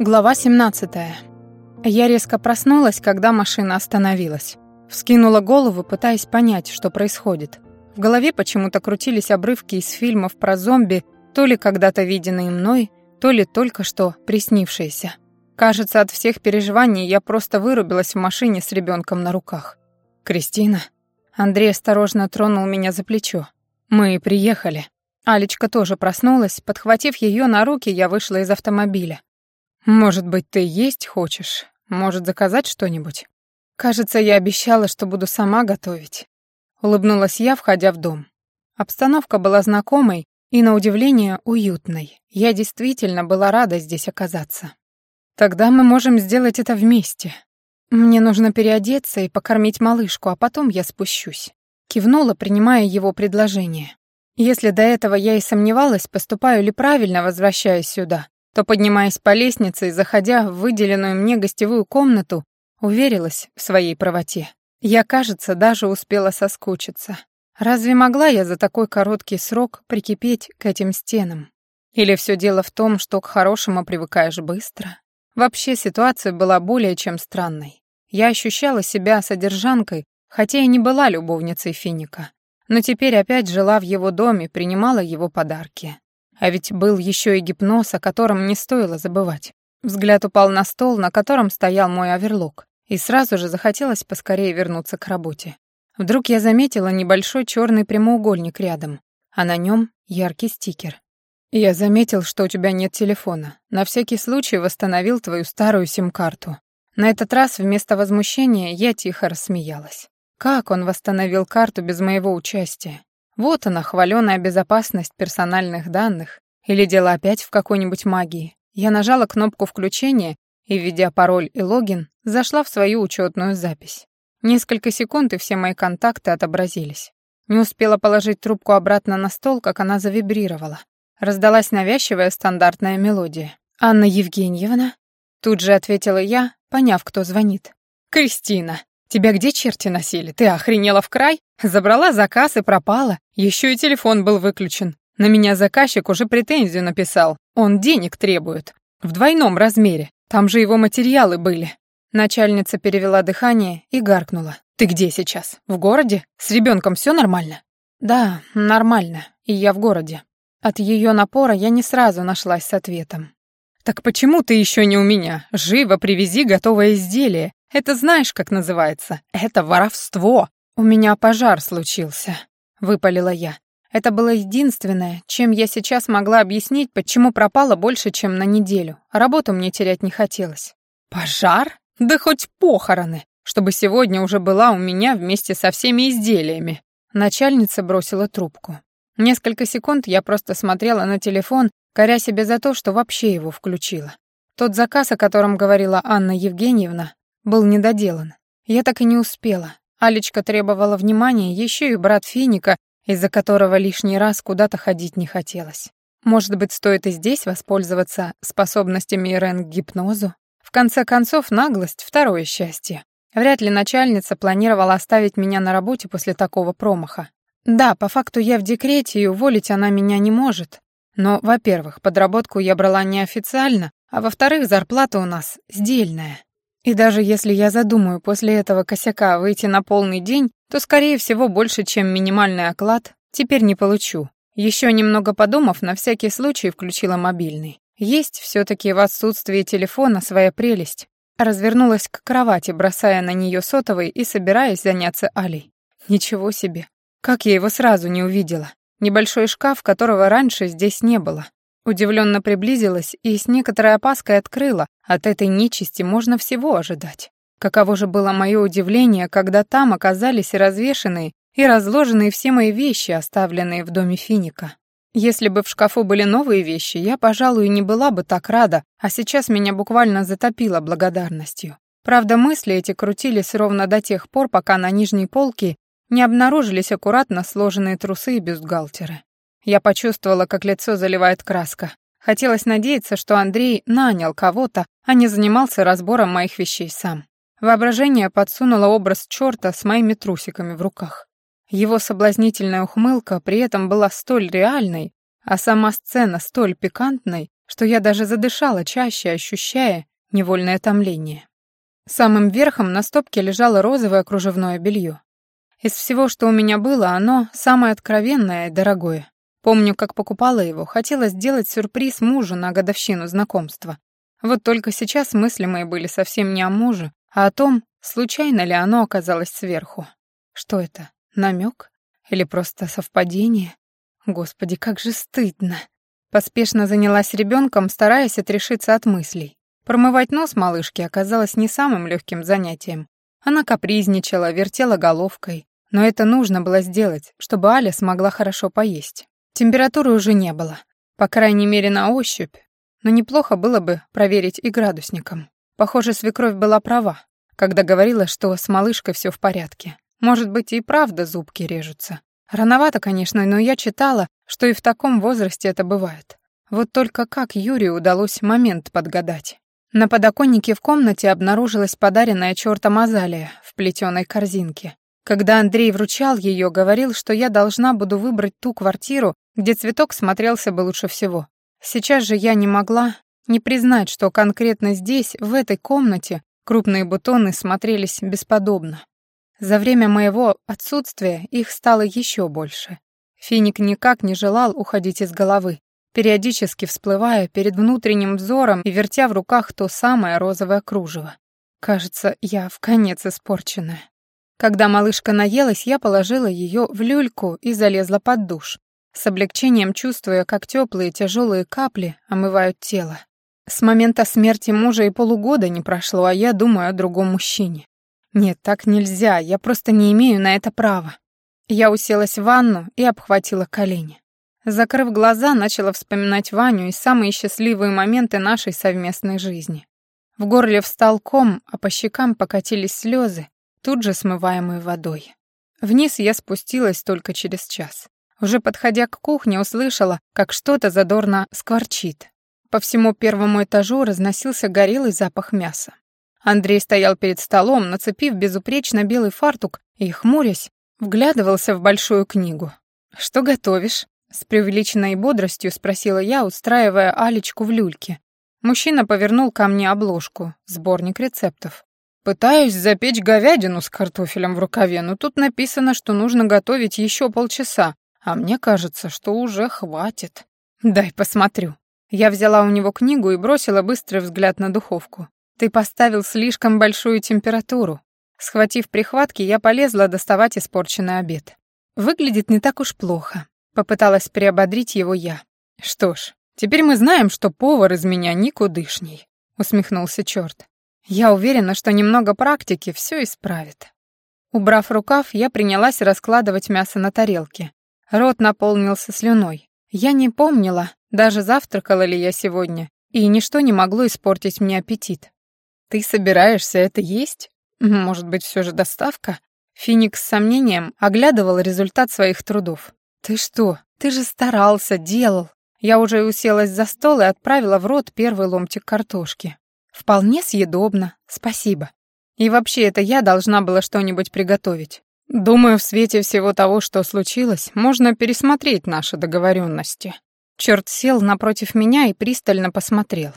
Глава 17. Я резко проснулась, когда машина остановилась. Вскинула голову, пытаясь понять, что происходит. В голове почему-то крутились обрывки из фильмов про зомби, то ли когда-то виденные мной, то ли только что приснившиеся. Кажется, от всех переживаний я просто вырубилась в машине с ребенком на руках. «Кристина?» Андрей осторожно тронул меня за плечо. «Мы приехали». Алечка тоже проснулась. Подхватив ее на руки, я вышла из автомобиля. «Может быть, ты есть хочешь? Может, заказать что-нибудь?» «Кажется, я обещала, что буду сама готовить». Улыбнулась я, входя в дом. Обстановка была знакомой и, на удивление, уютной. Я действительно была рада здесь оказаться. «Тогда мы можем сделать это вместе. Мне нужно переодеться и покормить малышку, а потом я спущусь». Кивнула, принимая его предложение. Если до этого я и сомневалась, поступаю ли правильно, возвращаясь сюда, то, поднимаясь по лестнице и заходя в выделенную мне гостевую комнату, уверилась в своей правоте. Я, кажется, даже успела соскучиться. Разве могла я за такой короткий срок прикипеть к этим стенам? Или все дело в том, что к хорошему привыкаешь быстро? Вообще ситуация была более чем странной. Я ощущала себя содержанкой, хотя и не была любовницей Финика. Но теперь опять жила в его доме, принимала его подарки. А ведь был еще и гипноз, о котором не стоило забывать. Взгляд упал на стол, на котором стоял мой оверлок, и сразу же захотелось поскорее вернуться к работе. Вдруг я заметила небольшой черный прямоугольник рядом, а на нем яркий стикер. «Я заметил, что у тебя нет телефона. На всякий случай восстановил твою старую сим-карту». На этот раз вместо возмущения я тихо рассмеялась. Как он восстановил карту без моего участия? Вот она, хваленая безопасность персональных данных. Или дело опять в какой-нибудь магии. Я нажала кнопку включения и, введя пароль и логин, зашла в свою учетную запись. Несколько секунд, и все мои контакты отобразились. Не успела положить трубку обратно на стол, как она завибрировала. Раздалась навязчивая стандартная мелодия. «Анна Евгеньевна?» Тут же ответила я, поняв, кто звонит. «Кристина!» Тебя где черти носили? Ты охренела в край? Забрала заказ и пропала. Еще и телефон был выключен. На меня заказчик уже претензию написал. Он денег требует. В двойном размере. Там же его материалы были. Начальница перевела дыхание и гаркнула. «Ты где сейчас? В городе? С ребенком все нормально?» «Да, нормально. И я в городе». От ее напора я не сразу нашлась с ответом. «Так почему ты еще не у меня? Живо привези готовое изделие. Это знаешь, как называется? Это воровство. У меня пожар случился, выпалила я. Это было единственное, чем я сейчас могла объяснить, почему пропала больше, чем на неделю. Работу мне терять не хотелось. Пожар? Да хоть похороны, чтобы сегодня уже была у меня вместе со всеми изделиями. Начальница бросила трубку. Несколько секунд я просто смотрела на телефон, коря себя за то, что вообще его включила. Тот заказ, о котором говорила Анна Евгеньевна, был недоделан. Я так и не успела. Алечка требовала внимания, еще и брат Финика, из-за которого лишний раз куда-то ходить не хотелось. Может быть, стоит и здесь воспользоваться способностями Ирен к гипнозу? В конце концов, наглость — второе счастье. Вряд ли начальница планировала оставить меня на работе после такого промаха. Да, по факту я в декрете, и уволить она меня не может. Но, во-первых, подработку я брала неофициально, а во-вторых, зарплата у нас сдельная. И даже если я задумаю после этого косяка выйти на полный день, то, скорее всего, больше, чем минимальный оклад, теперь не получу. Еще немного подумав, на всякий случай включила мобильный. Есть все-таки в отсутствии телефона своя прелесть. Развернулась к кровати, бросая на нее сотовый и собираясь заняться Алей. Ничего себе. Как я его сразу не увидела. Небольшой шкаф, которого раньше здесь не было. Удивленно приблизилась и с некоторой опаской открыла. От этой нечисти можно всего ожидать. Каково же было мое удивление, когда там оказались развешенные и разложенные все мои вещи, оставленные в доме Финика. Если бы в шкафу были новые вещи, я, пожалуй, не была бы так рада, а сейчас меня буквально затопило благодарностью. Правда, мысли эти крутились ровно до тех пор, пока на нижней полке не обнаружились аккуратно сложенные трусы и бюстгальтеры. Я почувствовала, как лицо заливает краска. Хотелось надеяться, что Андрей нанял кого-то, а не занимался разбором моих вещей сам. Воображение подсунуло образ чёрта с моими трусиками в руках. Его соблазнительная ухмылка при этом была столь реальной, а сама сцена столь пикантной, что я даже задышала чаще, ощущая невольное томление. Самым верхом на стопке лежало розовое кружевное белье. Из всего, что у меня было, оно самое откровенное и дорогое. Помню, как покупала его, хотела сделать сюрприз мужу на годовщину знакомства. Вот только сейчас мысли мои были совсем не о муже, а о том, случайно ли оно оказалось сверху. Что это, намек? Или просто совпадение? Господи, как же стыдно. Поспешно занялась ребенком, стараясь отрешиться от мыслей. Промывать нос малышки оказалось не самым легким занятием. Она капризничала, вертела головкой, но это нужно было сделать, чтобы Аля смогла хорошо поесть. Температуры уже не было, по крайней мере на ощупь, но неплохо было бы проверить и градусником. Похоже, свекровь была права, когда говорила, что с малышкой все в порядке. Может быть, и правда зубки режутся. Рановато, конечно, но я читала, что и в таком возрасте это бывает. Вот только как Юрию удалось момент подгадать. На подоконнике в комнате обнаружилась подаренная чёртом азалия в плетеной корзинке. Когда Андрей вручал ее, говорил, что я должна буду выбрать ту квартиру, где цветок смотрелся бы лучше всего. Сейчас же я не могла не признать, что конкретно здесь, в этой комнате, крупные бутоны смотрелись бесподобно. За время моего отсутствия их стало еще больше. Финик никак не желал уходить из головы, периодически всплывая перед внутренним взором и вертя в руках то самое розовое кружево. Кажется, я в конец испорченная. Когда малышка наелась, я положила ее в люльку и залезла под душ, с облегчением чувствуя, как теплые тяжелые капли омывают тело. С момента смерти мужа и полугода не прошло, а я думаю о другом мужчине. Нет, так нельзя, я просто не имею на это права. Я уселась в ванну и обхватила колени. Закрыв глаза, начала вспоминать Ваню и самые счастливые моменты нашей совместной жизни. В горле встал ком, а по щекам покатились слезы, тут же смываемые водой. Вниз я спустилась только через час. Уже подходя к кухне, услышала, как что-то задорно скворчит. По всему первому этажу разносился горелый запах мяса. Андрей стоял перед столом, нацепив безупречно белый фартук и, хмурясь, вглядывался в большую книгу. «Что готовишь?» С преувеличенной бодростью спросила я, устраивая Алечку в люльке. Мужчина повернул ко мне обложку, сборник рецептов. «Пытаюсь запечь говядину с картофелем в рукаве, но тут написано, что нужно готовить еще полчаса, а мне кажется, что уже хватит. Дай посмотрю». Я взяла у него книгу и бросила быстрый взгляд на духовку. «Ты поставил слишком большую температуру». Схватив прихватки, я полезла доставать испорченный обед. Выглядит не так уж плохо. Попыталась приободрить его я. «Что ж, теперь мы знаем, что повар из меня никудышний», — усмехнулся черт. «Я уверена, что немного практики все исправит». Убрав рукав, я принялась раскладывать мясо на тарелке. Рот наполнился слюной. Я не помнила, даже завтракала ли я сегодня, и ничто не могло испортить мне аппетит. «Ты собираешься это есть? Может быть, все же доставка?» Феникс с сомнением оглядывал результат своих трудов. «Ты что? Ты же старался, делал!» Я уже уселась за стол и отправила в рот первый ломтик картошки. «Вполне съедобно, спасибо. И вообще, это я должна была что-нибудь приготовить. Думаю, в свете всего того, что случилось, можно пересмотреть наши договоренности». Черт сел напротив меня и пристально посмотрел.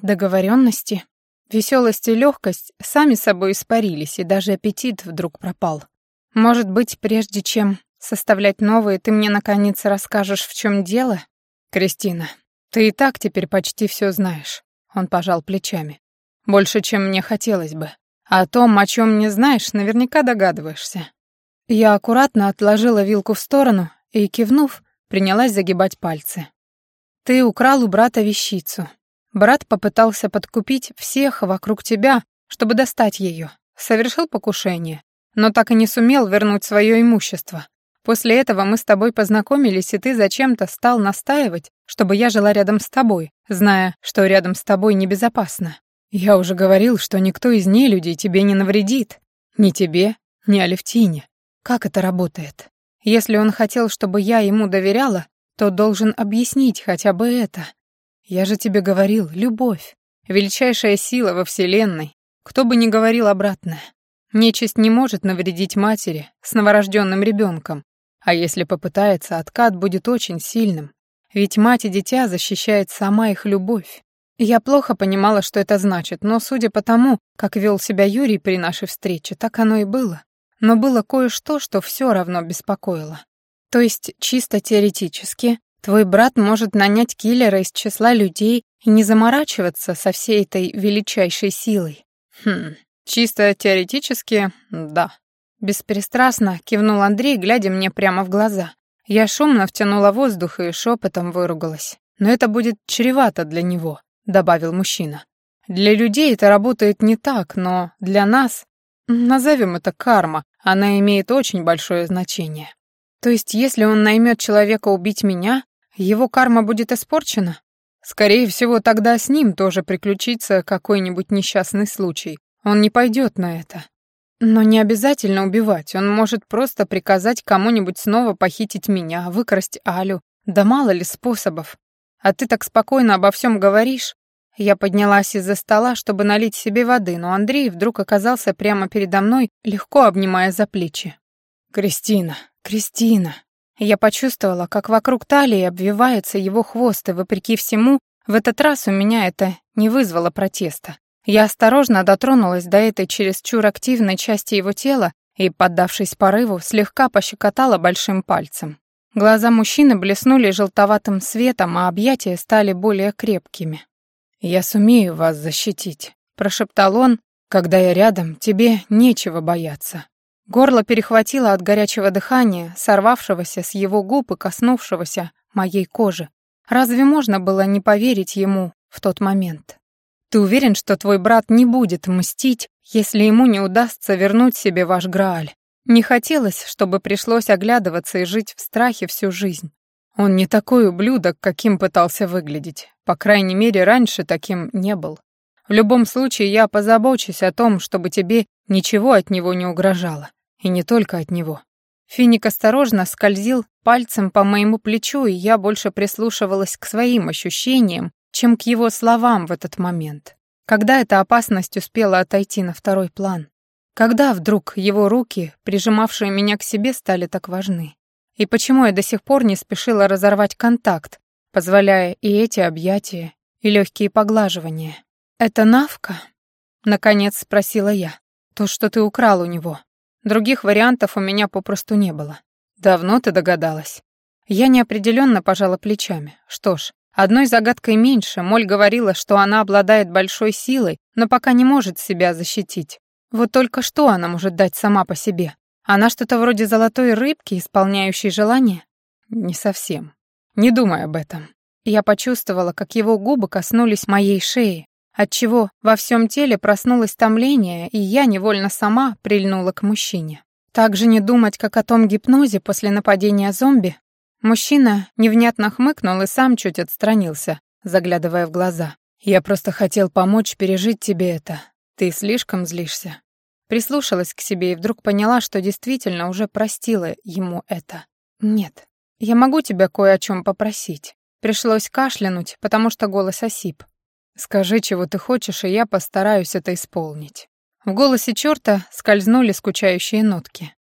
Договоренности? Веселость и легкость сами собой испарились, и даже аппетит вдруг пропал. Может быть, прежде чем Составлять новые ты мне наконец расскажешь, в чем дело? Кристина, ты и так теперь почти все знаешь. Он пожал плечами. Больше, чем мне хотелось бы. А о том, о чем не знаешь, наверняка догадываешься. Я аккуратно отложила вилку в сторону и, кивнув, принялась загибать пальцы. Ты украл у брата вещицу. Брат попытался подкупить всех вокруг тебя, чтобы достать ее. Совершил покушение, но так и не сумел вернуть свое имущество. После этого мы с тобой познакомились, и ты зачем-то стал настаивать, чтобы я жила рядом с тобой, зная, что рядом с тобой небезопасно. Я уже говорил, что никто из нелюдей тебе не навредит. Ни тебе, ни Алевтине. Как это работает? Если он хотел, чтобы я ему доверяла, то должен объяснить хотя бы это. Я же тебе говорил, любовь. Величайшая сила во Вселенной. Кто бы ни говорил обратное. Нечисть не может навредить матери с новорожденным ребенком, а если попытается, откат будет очень сильным. Ведь мать и дитя защищает сама их любовь. Я плохо понимала, что это значит, но судя по тому, как вел себя Юрий при нашей встрече, так оно и было. Но было кое-что, что все равно беспокоило. То есть, чисто теоретически, твой брат может нанять киллера из числа людей и не заморачиваться со всей этой величайшей силой. Хм, чисто теоретически, да. Беспристрастно кивнул Андрей, глядя мне прямо в глаза. Я шумно втянула воздух и шепотом выругалась. Но это будет чревато для него. — добавил мужчина. «Для людей это работает не так, но для нас, назовем это карма, она имеет очень большое значение. То есть, если он наймет человека убить меня, его карма будет испорчена? Скорее всего, тогда с ним тоже приключится какой-нибудь несчастный случай. Он не пойдет на это. Но не обязательно убивать, он может просто приказать кому-нибудь снова похитить меня, выкрасть Алю. Да мало ли способов. А ты так спокойно обо всем говоришь. Я поднялась из-за стола, чтобы налить себе воды, но Андрей вдруг оказался прямо передо мной, легко обнимая за плечи. «Кристина, Кристина!» Я почувствовала, как вокруг талии обвивается его хвост, и, вопреки всему, в этот раз у меня это не вызвало протеста. Я осторожно дотронулась до этой чересчур активной части его тела и, поддавшись порыву, слегка пощекотала большим пальцем. Глаза мужчины блеснули желтоватым светом, а объятия стали более крепкими. «Я сумею вас защитить», — прошептал он, «когда я рядом, тебе нечего бояться». Горло перехватило от горячего дыхания, сорвавшегося с его губ и коснувшегося моей кожи. Разве можно было не поверить ему в тот момент? «Ты уверен, что твой брат не будет мстить, если ему не удастся вернуть себе ваш Грааль?» Не хотелось, чтобы пришлось оглядываться и жить в страхе всю жизнь. Он не такой ублюдок, каким пытался выглядеть. По крайней мере, раньше таким не был. В любом случае, я позабочусь о том, чтобы тебе ничего от него не угрожало. И не только от него. Финик осторожно скользил пальцем по моему плечу, и я больше прислушивалась к своим ощущениям, чем к его словам в этот момент. Когда эта опасность успела отойти на второй план? Когда вдруг его руки, прижимавшие меня к себе, стали так важны? И почему я до сих пор не спешила разорвать контакт, позволяя и эти объятия, и легкие поглаживания? «Это Навка?» — наконец спросила я. «То, что ты украл у него. Других вариантов у меня попросту не было. Давно ты догадалась?» Я неопределенно пожала плечами. Что ж, одной загадкой меньше. Моль говорила, что она обладает большой силой, но пока не может себя защитить. Вот только что она может дать сама по себе? Она что-то вроде золотой рыбки, исполняющей желания? Не совсем. Не думай об этом. Я почувствовала, как его губы коснулись моей шеи, отчего во всем теле проснулось томление, и я невольно сама прильнула к мужчине. Также не думать, как о том гипнозе после нападения зомби. Мужчина невнятно хмыкнул и сам чуть отстранился, заглядывая в глаза. «Я просто хотел помочь пережить тебе это. Ты слишком злишься. Прислушалась к себе и вдруг поняла, что действительно уже простила ему это. Нет, я могу тебя кое о чем попросить. Пришлось кашлянуть, потому что голос осип. Скажи, чего ты хочешь, и я постараюсь это исполнить. В голосе черта скользнули скучающие нотки.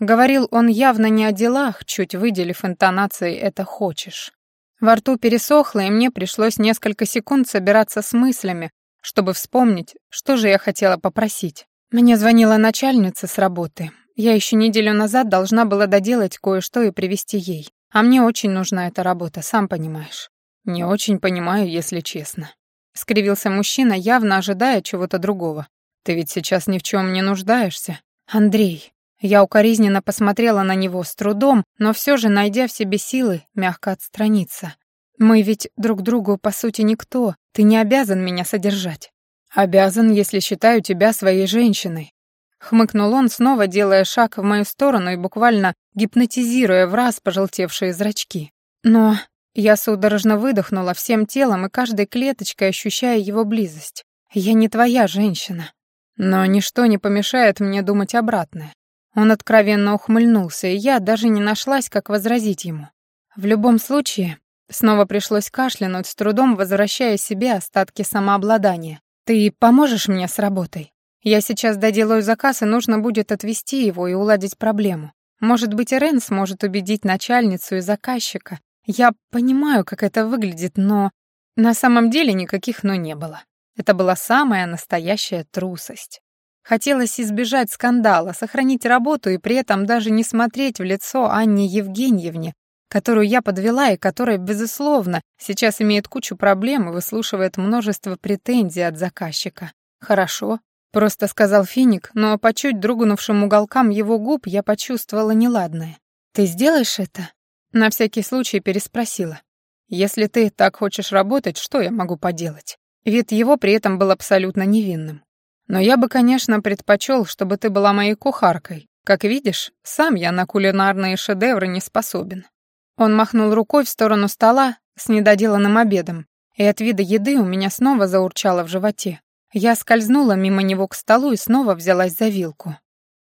Говорил он явно не о делах, чуть выделив интонацией «это хочешь». Во рту пересохло, и мне пришлось несколько секунд собираться с мыслями, чтобы вспомнить, что же я хотела попросить. Мне звонила начальница с работы. Я еще неделю назад должна была доделать кое-что и привезти ей. А мне очень нужна эта работа, сам понимаешь. Не очень понимаю, если честно. Скривился мужчина, явно ожидая чего-то другого. Ты ведь сейчас ни в чем не нуждаешься. Андрей. Я укоризненно посмотрела на него с трудом, но все же, найдя в себе силы, мягко отстраниться. Мы ведь друг другу, по сути, никто. Ты не обязан меня содержать. Обязан, если считаю тебя своей женщиной. Хмыкнул он, снова делая шаг в мою сторону и буквально гипнотизируя в раз пожелтевшие зрачки. Но я судорожно выдохнула всем телом и каждой клеточкой ощущая его близость. Я не твоя женщина. Но ничто не помешает мне думать обратное. Он откровенно ухмыльнулся, и я даже не нашлась, как возразить ему. В любом случае, Снова пришлось кашлянуть, с трудом возвращая себе остатки самообладания. «Ты поможешь мне с работой? Я сейчас доделаю заказ, и нужно будет отвезти его и уладить проблему. Может быть, Рен сможет убедить начальницу и заказчика, Я понимаю, как это выглядит, но на самом деле никаких «но» не было. Это была самая настоящая трусость. Хотелось избежать скандала, сохранить работу и при этом даже не смотреть в лицо Анне Евгеньевне, которую я подвела и которая, безусловно, сейчас имеет кучу проблем и выслушивает множество претензий от заказчика. «Хорошо», — просто сказал Финик, но по чуть дрогнувшим уголкам его губ я почувствовала неладное. «Ты сделаешь это?» На всякий случай переспросила. «Если ты так хочешь работать, что я могу поделать?» Вид его при этом был абсолютно невинным. «Но я бы, конечно, предпочел, чтобы ты была моей кухаркой. Как видишь, сам я на кулинарные шедевры не способен». Он махнул рукой в сторону стола с недоделанным обедом, и от вида еды у меня снова заурчало в животе. Я скользнула мимо него к столу и снова взялась за вилку.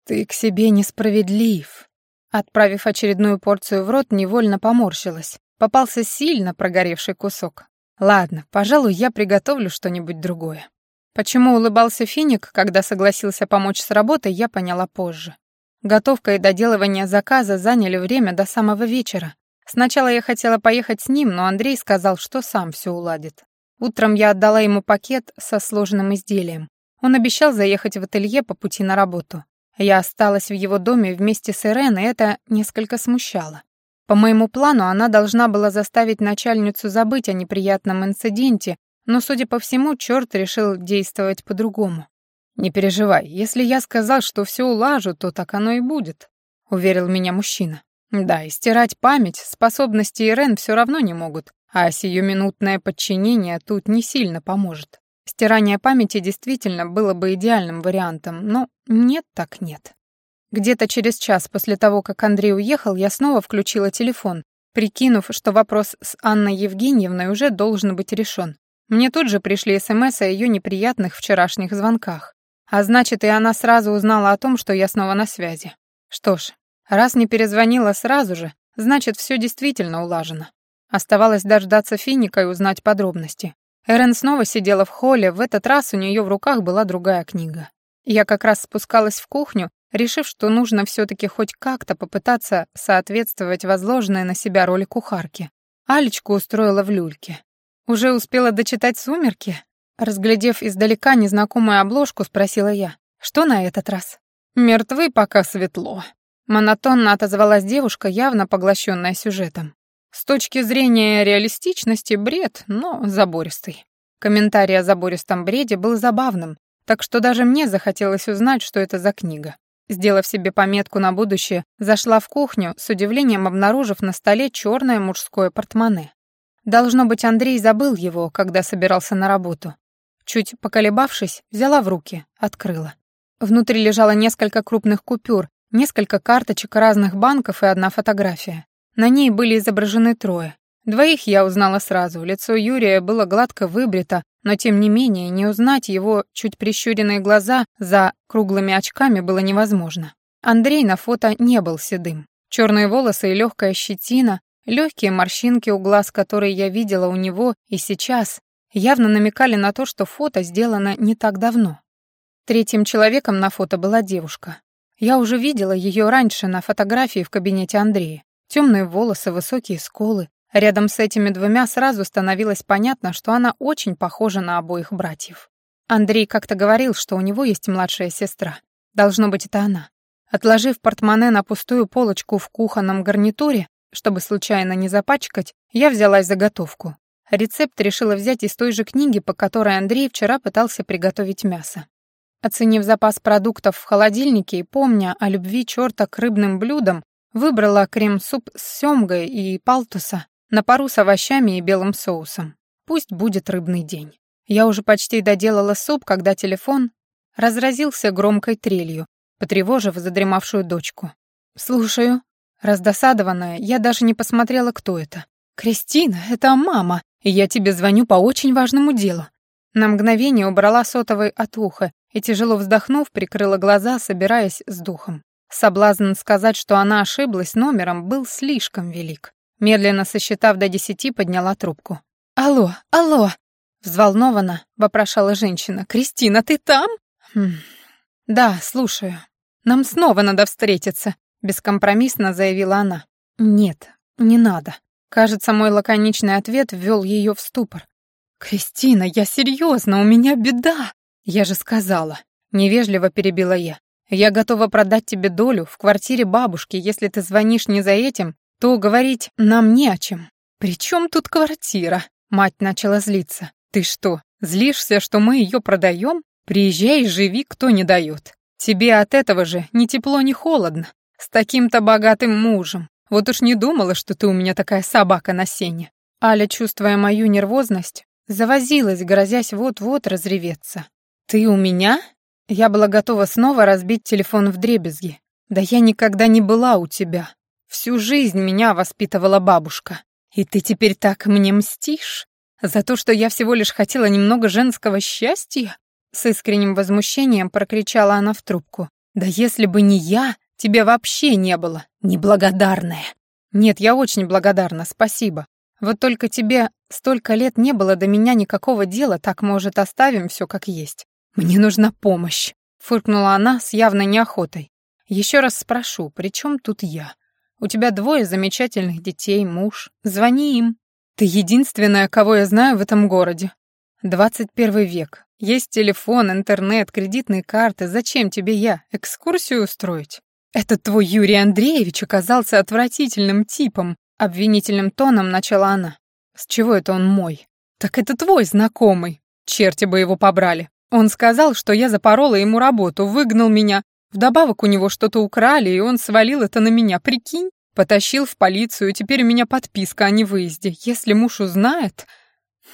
«Ты к себе несправедлив». Отправив очередную порцию в рот, невольно поморщилась. Попался сильно прогоревший кусок. Ладно, пожалуй, я приготовлю что-нибудь другое. Почему улыбался Финик, когда согласился помочь с работой, я поняла позже. Готовка и доделывание заказа заняли время до самого вечера, Сначала я хотела поехать с ним, но Андрей сказал, что сам все уладит. Утром я отдала ему пакет со сложным изделием. Он обещал заехать в ателье по пути на работу. Я осталась в его доме вместе с Ирен, и это несколько смущало. По моему плану, она должна была заставить начальницу забыть о неприятном инциденте, но, судя по всему, черт решил действовать по-другому. «Не переживай, если я сказал, что все улажу, то так оно и будет», — уверил меня мужчина. Да, и стирать память способности Ирен все равно не могут, а сиюминутное подчинение тут не сильно поможет. Стирание памяти действительно было бы идеальным вариантом, но нет так нет. Где-то через час после того, как Андрей уехал, я снова включила телефон, прикинув, что вопрос с Анной Евгеньевной уже должен быть решен. Мне тут же пришли СМС о ее неприятных вчерашних звонках. А значит, и она сразу узнала о том, что я снова на связи. Что ж, Раз не перезвонила сразу же, значит, все действительно улажено. Оставалось дождаться Финика и узнать подробности. Эрен снова сидела в холле, в этот раз у нее в руках была другая книга. Я как раз спускалась в кухню, решив, что нужно все-таки хоть как-то попытаться соответствовать возложенной на себя роли кухарки. Алечку устроила в люльке. «Уже успела дочитать «Сумерки»?» Разглядев издалека незнакомую обложку, спросила я. «Что на этот раз?» «Мертвы, пока светло», Монотонно отозвалась девушка, явно поглощенная сюжетом. С точки зрения реалистичности бред, но забористый. Комментарий о забористом бреде был забавным, так что даже мне захотелось узнать, что это за книга. Сделав себе пометку на будущее, зашла в кухню, с удивлением обнаружив на столе черное мужское портмоне. Должно быть, Андрей забыл его, когда собирался на работу. Чуть поколебавшись, взяла в руки, открыла. Внутри лежало несколько крупных купюр, Несколько карточек разных банков и одна фотография. На ней были изображены трое. Двоих я узнала сразу. Лицо Юрия было гладко выбрито, но тем не менее не узнать его чуть прищуренные глаза за круглыми очками было невозможно. Андрей на фото не был седым. Черные волосы и легкая щетина, легкие морщинки у глаз, которые я видела у него и сейчас, явно намекали на то, что фото сделано не так давно. Третьим человеком на фото была девушка. Я уже видела ее раньше на фотографии в кабинете Андрея. Темные волосы, высокие скулы. Рядом с этими двумя сразу становилось понятно, что она очень похожа на обоих братьев. Андрей как-то говорил, что у него есть младшая сестра. Должно быть, это она. Отложив портмоне на пустую полочку в кухонном гарнитуре, чтобы случайно не запачкать, я взялась за готовку. Рецепт решила взять из той же книги, по которой Андрей вчера пытался приготовить мясо. Оценив запас продуктов в холодильнике и помня о любви черта к рыбным блюдам, выбрала крем-суп с семгой и палтуса на пару с овощами и белым соусом. Пусть будет рыбный день. Я уже почти доделала суп, когда телефон разразился громкой трелью, потревожив задремавшую дочку. «Слушаю». Раздосадованная, я даже не посмотрела, кто это. «Кристина, это мама, и я тебе звоню по очень важному делу». На мгновение убрала сотовый от уха и, тяжело вздохнув, прикрыла глаза, собираясь с духом. Соблазн сказать, что она ошиблась номером, был слишком велик. Медленно сосчитав до десяти, подняла трубку. «Алло, алло!» Взволнованно вопрошала женщина. «Кристина, ты там?» хм. «Да, слушаю. Нам снова надо встретиться», — бескомпромиссно заявила она. «Нет, не надо». Кажется, мой лаконичный ответ ввел ее в ступор. «Кристина, я серьезно, у меня беда!» «Я же сказала!» — невежливо перебила я. «Я готова продать тебе долю в квартире бабушки, если ты звонишь не за этим, то говорить нам не о чем». «При чем тут квартира?» — мать начала злиться. «Ты что, злишься, что мы ее продаем? Приезжай живи, кто не дает. Тебе от этого же ни тепло, ни холодно. С таким-то богатым мужем. Вот уж не думала, что ты у меня такая собака на сене». Аля, чувствуя мою нервозность, завозилась, грозясь вот-вот разреветься. «Ты у меня?» Я была готова снова разбить телефон в дребезги. «Да я никогда не была у тебя. Всю жизнь меня воспитывала бабушка. И ты теперь так мне мстишь? За то, что я всего лишь хотела немного женского счастья?» С искренним возмущением прокричала она в трубку. «Да если бы не я, тебя вообще не было, неблагодарная!» «Нет, я очень благодарна, спасибо. Вот только тебе столько лет не было до меня никакого дела, так, может, оставим все как есть. Мне нужна помощь», — фыркнула она с явной неохотой. «Еще раз спрошу, при чем тут я? У тебя двое замечательных детей, муж. Звони им. Ты единственная, кого я знаю в этом городе. Двадцать первый век. Есть телефон, интернет, кредитные карты. Зачем тебе я? Экскурсию устроить? Этот твой Юрий Андреевич оказался отвратительным типом, обвинительным тоном начала она. С чего это он мой? Так это твой знакомый. Черти бы его побрали. Он сказал, что я запорола ему работу, выгнал меня. Вдобавок у него что-то украли, и он свалил это на меня, прикинь? Потащил в полицию, теперь у меня подписка о невыезде. Если муж узнает...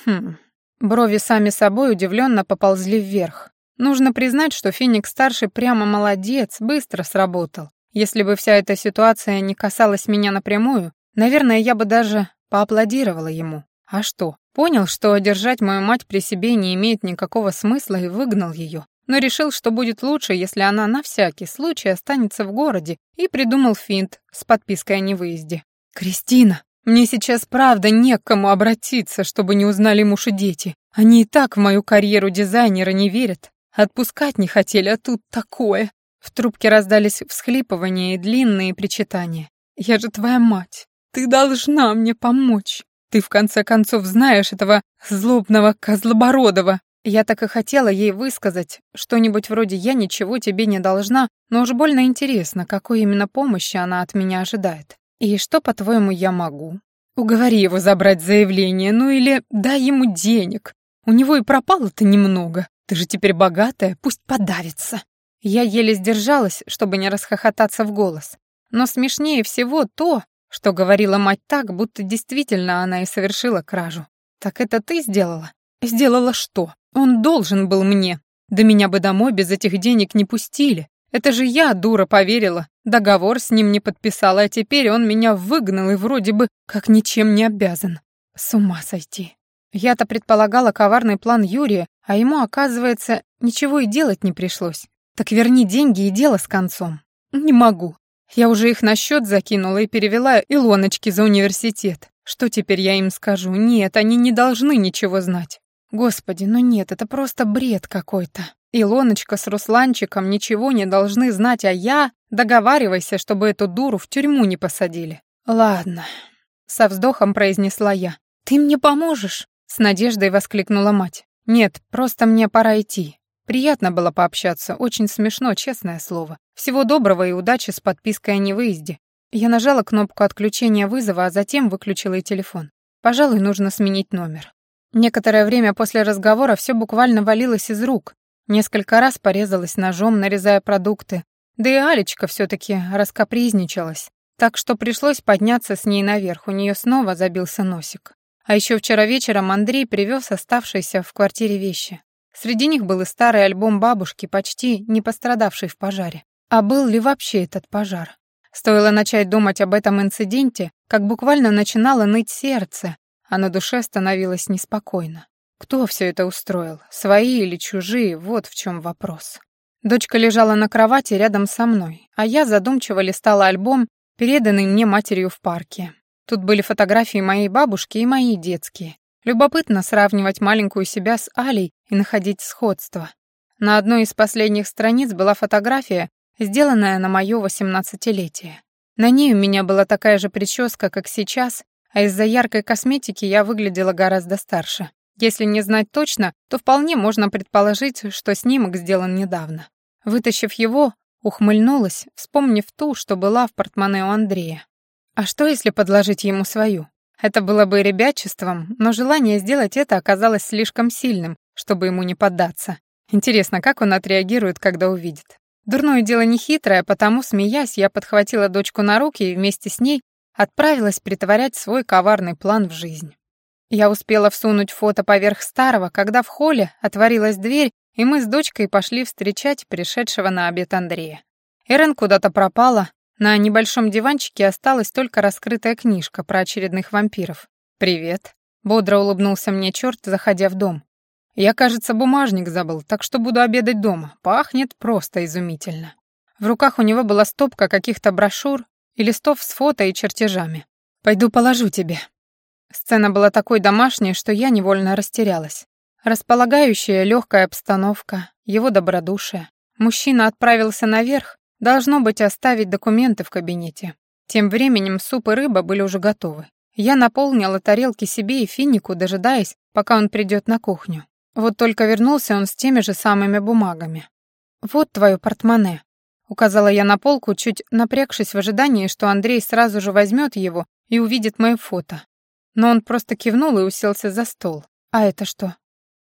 Хм... Брови сами собой удивленно поползли вверх. Нужно признать, что Феникс-старший прямо молодец, быстро сработал. Если бы вся эта ситуация не касалась меня напрямую, наверное, я бы даже поаплодировала ему. А что? Понял, что держать мою мать при себе не имеет никакого смысла и выгнал ее. Но решил, что будет лучше, если она на всякий случай останется в городе, и придумал финт с подпиской о невыезде. «Кристина, мне сейчас правда не к кому обратиться, чтобы не узнали муж и дети. Они и так в мою карьеру дизайнера не верят. Отпускать не хотели, а тут такое». В трубке раздались всхлипывания и длинные причитания. «Я же твоя мать. Ты должна мне помочь. Ты в конце концов знаешь этого злобного Козлобородова. Я так и хотела ей высказать что-нибудь вроде «я ничего тебе не должна», но уж больно интересно, какой именно помощи она от меня ожидает. И что, по-твоему, я могу? Уговори его забрать заявление, ну или дай ему денег. У него и пропало-то немного. Ты же теперь богатая, пусть подавится. Я еле сдержалась, чтобы не расхохотаться в голос. Но смешнее всего то, что говорила мать так, будто действительно она и совершила кражу. «Так это ты сделала?» «Сделала что? Он должен был мне. Да меня бы домой без этих денег не пустили. Это же я, дура, поверила. Договор с ним не подписала, а теперь он меня выгнал и вроде бы как ничем не обязан. С ума сойти. Я-то предполагала коварный план Юрия, а ему, оказывается, ничего и делать не пришлось. Так верни деньги и дело с концом. Не могу. Я уже их на счет закинула и перевела Илоночке за университет. Что теперь я им скажу? Нет, они не должны ничего знать. Господи, ну нет, это просто бред какой-то. Илоночка с Русланчиком ничего не должны знать, а я... Договаривайся, чтобы эту дуру в тюрьму не посадили. Ладно, со вздохом произнесла я. Ты мне поможешь? С надеждой воскликнула мать. Нет, просто мне пора идти. Приятно было пообщаться, очень смешно, честное слово. Всего доброго и удачи с подпиской о невыезде. Я нажала кнопку отключения вызова, а затем выключила и телефон. Пожалуй, нужно сменить номер. Некоторое время после разговора все буквально валилось из рук. Несколько раз порезалась ножом, нарезая продукты. Да и Алечка все таки раскапризничалась. Так что пришлось подняться с ней наверх, у нее снова забился носик. А еще вчера вечером Андрей привез оставшиеся в квартире вещи. Среди них был и старый альбом бабушки, почти не пострадавший в пожаре. А был ли вообще этот пожар? Стоило начать думать об этом инциденте, как буквально начинало ныть сердце, а на душе становилось неспокойно. Кто все это устроил? Свои или чужие? Вот в чем вопрос. Дочка лежала на кровати рядом со мной, а я задумчиво листала альбом, переданный мне матерью в парке. Тут были фотографии моей бабушки и мои детские. Любопытно сравнивать маленькую себя с Алей и находить сходство. На одной из последних страниц была фотография, сделанная на моё восемнадцатилетие. На ней у меня была такая же прическа, как сейчас, а из-за яркой косметики я выглядела гораздо старше. Если не знать точно, то вполне можно предположить, что снимок сделан недавно. Вытащив его, ухмыльнулась, вспомнив ту, что была в портмоне у Андрея. А что, если подложить ему свою? Это было бы ребячеством, но желание сделать это оказалось слишком сильным, чтобы ему не поддаться. Интересно, как он отреагирует, когда увидит. Дурное дело не хитрое, потому, смеясь, я подхватила дочку на руки и вместе с ней отправилась притворять свой коварный план в жизнь. Я успела всунуть фото поверх старого, когда в холле отворилась дверь, и мы с дочкой пошли встречать пришедшего на обед Андрея. Эрен куда-то пропала, на небольшом диванчике осталась только раскрытая книжка про очередных вампиров. «Привет», — бодро улыбнулся мне черт, заходя в дом. «Я, кажется, бумажник забыл, так что буду обедать дома. Пахнет просто изумительно». В руках у него была стопка каких-то брошюр и листов с фото и чертежами. «Пойду положу тебе». Сцена была такой домашней, что я невольно растерялась. Располагающая легкая обстановка, его добродушие. Мужчина отправился наверх, Должно быть, оставить документы в кабинете. Тем временем суп и рыба были уже готовы. Я наполнила тарелки себе и финику, дожидаясь, пока он придет на кухню. Вот только вернулся он с теми же самыми бумагами. «Вот твое портмоне», — указала я на полку, чуть напрягшись в ожидании, что Андрей сразу же возьмет его и увидит мое фото. Но он просто кивнул и уселся за стол. «А это что?»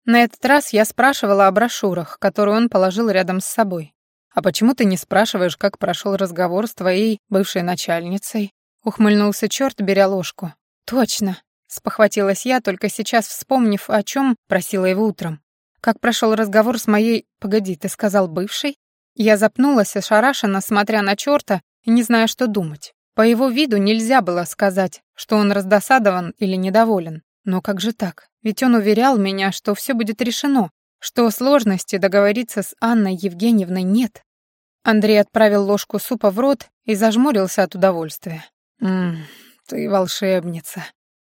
На этот раз я спрашивала о брошюрах, которые он положил рядом с собой. «А почему ты не спрашиваешь, как прошел разговор с твоей бывшей начальницей?» Ухмыльнулся черт, беря ложку. «Точно!» — спохватилась я, только сейчас вспомнив, о чем просила его утром. «Как прошел разговор с моей... Погоди, ты сказал бывшей?» Я запнулась, ошарашенно, смотря на черта и не зная, что думать. По его виду нельзя было сказать, что он раздосадован или недоволен. Но как же так? Ведь он уверял меня, что все будет решено, что сложности договориться с Анной Евгеньевной нет. Андрей отправил ложку супа в рот и зажмурился от удовольствия. «Ммм, ты волшебница.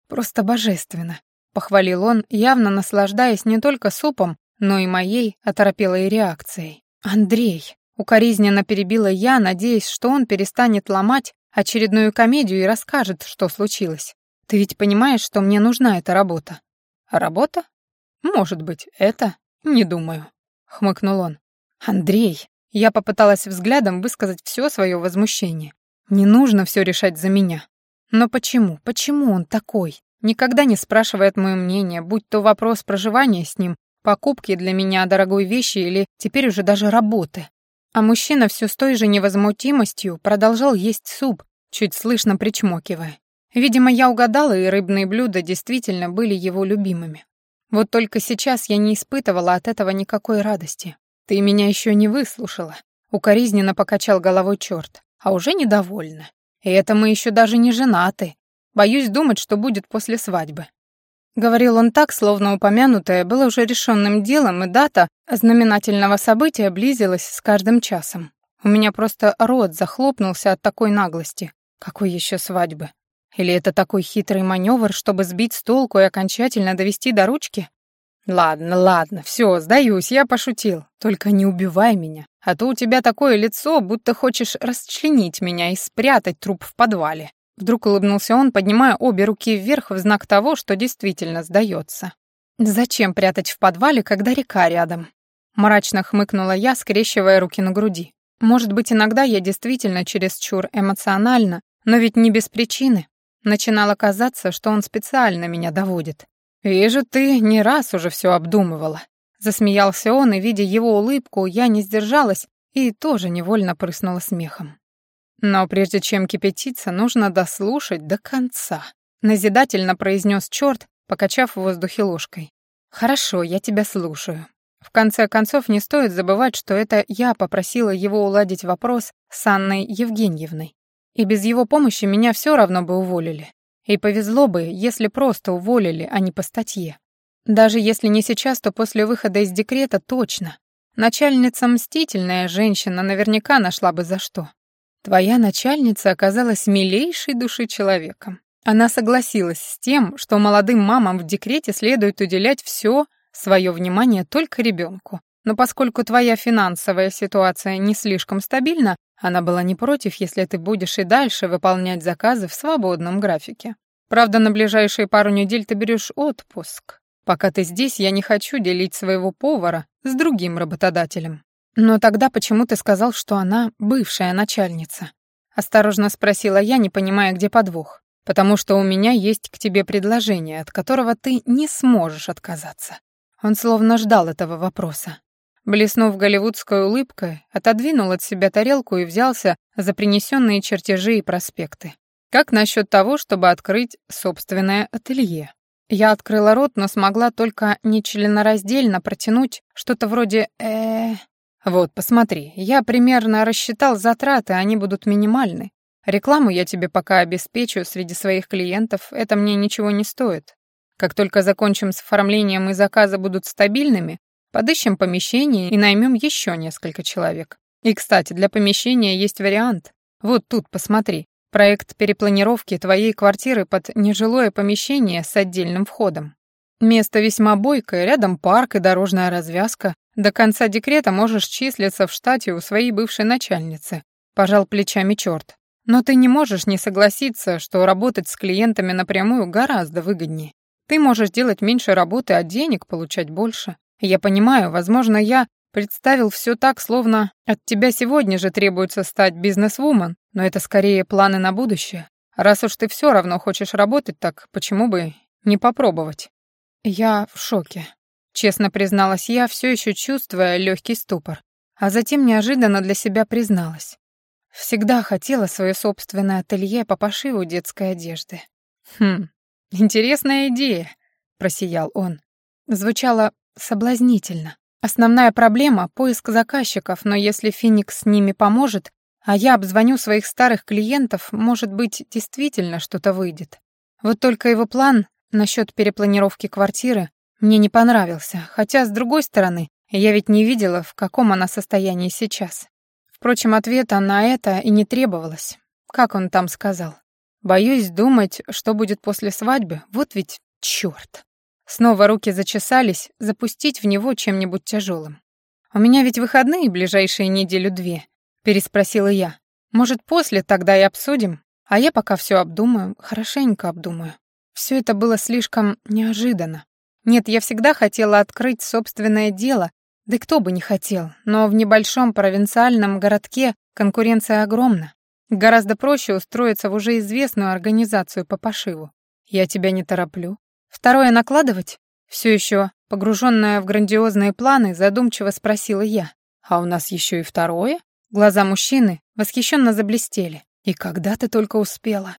Просто божественно», — похвалил он, явно наслаждаясь не только супом, но и моей оторопелой реакцией. «Андрей», — укоризненно перебила я, надеясь, что он перестанет ломать очередную комедию и расскажет, что случилось. «Ты ведь понимаешь, что мне нужна эта работа?» «Работа? Может быть, это? Не думаю», — хмыкнул он. «Андрей», я попыталась взглядом высказать все свое возмущение. Не нужно все решать за меня. Но почему? Почему он такой? Никогда не спрашивает мое мнение, будь то вопрос проживания с ним, покупки для меня дорогой вещи или теперь уже даже работы. А мужчина все с той же невозмутимостью продолжал есть суп, чуть слышно причмокивая. Видимо, я угадала, и рыбные блюда действительно были его любимыми. Вот только сейчас я не испытывала от этого никакой радости. «Ты меня еще не выслушала», — укоризненно покачал головой черт, «а уже недовольна. И это мы еще даже не женаты. Боюсь думать, что будет после свадьбы». Говорил он так, словно упомянутое было уже решенным делом, и дата знаменательного события близилась с каждым часом. У меня просто рот захлопнулся от такой наглости. Какой еще свадьбы? Или это такой хитрый маневр, чтобы сбить с толку и окончательно довести до ручки? «Ладно, ладно, все, сдаюсь, я пошутил. Только не убивай меня, а то у тебя такое лицо, будто хочешь расчленить меня и спрятать труп в подвале». Вдруг улыбнулся он, поднимая обе руки вверх в знак того, что действительно сдается. «Зачем прятать в подвале, когда река рядом?» Мрачно хмыкнула я, скрещивая руки на груди. «Может быть, иногда я действительно чересчур эмоциональна, но ведь не без причины. Начинало казаться, что он специально меня доводит. «Вижу, ты не раз уже все обдумывала». Засмеялся он, и, видя его улыбку, я не сдержалась и тоже невольно прыснула смехом. «Но прежде чем кипятиться, нужно дослушать до конца», — назидательно произнес черт, покачав в воздухе ложкой. «Хорошо, я тебя слушаю». В конце концов, не стоит забывать, что это я попросила его уладить вопрос с Анной Евгеньевной. И без его помощи меня все равно бы уволили. И повезло бы, если просто уволили, а не по статье. Даже если не сейчас, то после выхода из декрета точно. Начальница мстительная женщина наверняка нашла бы за что. Твоя начальница оказалась милейшей души человеком. Она согласилась с тем, что молодым мамам в декрете следует уделять все свое внимание только ребенку. Но поскольку твоя финансовая ситуация не слишком стабильна, она была не против, если ты будешь и дальше выполнять заказы в свободном графике. Правда, на ближайшие пару недель ты берешь отпуск. Пока ты здесь, я не хочу делить своего повара с другим работодателем. Но тогда почему ты сказал, что она бывшая начальница? Осторожно спросила я, не понимая, где подвох. Потому что у меня есть к тебе предложение, от которого ты не сможешь отказаться. Он словно ждал этого вопроса. Блеснув голливудской улыбкой, отодвинул от себя тарелку и взялся за принесенные чертежи и проспекты. Как насчет того, чтобы открыть собственное ателье? Я открыла рот, но смогла только нечленораздельно протянуть что-то вроде э Вот, посмотри, я примерно рассчитал затраты, они будут минимальны. Рекламу я тебе пока обеспечу среди своих клиентов, это мне ничего не стоит. Как только закончим с оформлением и заказы будут стабильными, подыщем помещение и наймем еще несколько человек. И, кстати, для помещения есть вариант. Вот тут, посмотри. Проект перепланировки твоей квартиры под нежилое помещение с отдельным входом. Место весьма бойкое, рядом парк и дорожная развязка. До конца декрета можешь числиться в штате у своей бывшей начальницы. Пожал плечами черт. Но ты не можешь не согласиться, что работать с клиентами напрямую гораздо выгоднее. Ты можешь делать меньше работы, а денег получать больше. Я понимаю, возможно, я представил все так, словно от тебя сегодня же требуется стать бизнес-вумен, но это скорее планы на будущее. Раз уж ты все равно хочешь работать, так почему бы не попробовать? Я в шоке. Честно призналась я, все еще чувствуя легкий ступор. А затем неожиданно для себя призналась. Всегда хотела свое собственное ателье по пошиву детской одежды. Хм, «Интересная идея», — просиял он. Звучало соблазнительно. Основная проблема — поиск заказчиков, но если Феникс с ними поможет, а я обзвоню своих старых клиентов, может быть, действительно что-то выйдет. Вот только его план насчет перепланировки квартиры мне не понравился, хотя, с другой стороны, я ведь не видела, в каком она состоянии сейчас. Впрочем, ответа на это и не требовалось. Как он там сказал? Боюсь думать, что будет после свадьбы. Вот ведь чёрт. Снова руки зачесались, запустить в него чем-нибудь тяжелым. «У меня ведь выходные ближайшие неделю-две», — переспросила я. «Может, после тогда и обсудим? А я пока все обдумаю, хорошенько обдумаю. Все это было слишком неожиданно. Нет, я всегда хотела открыть собственное дело, да кто бы не хотел, но в небольшом провинциальном городке конкуренция огромна. Гораздо проще устроиться в уже известную организацию по пошиву. Я тебя не тороплю. Второе накладывать? Все еще, погруженная в грандиозные планы, задумчиво спросила я. А у нас еще и второе? Глаза мужчины восхищенно заблестели. И когда ты только успела?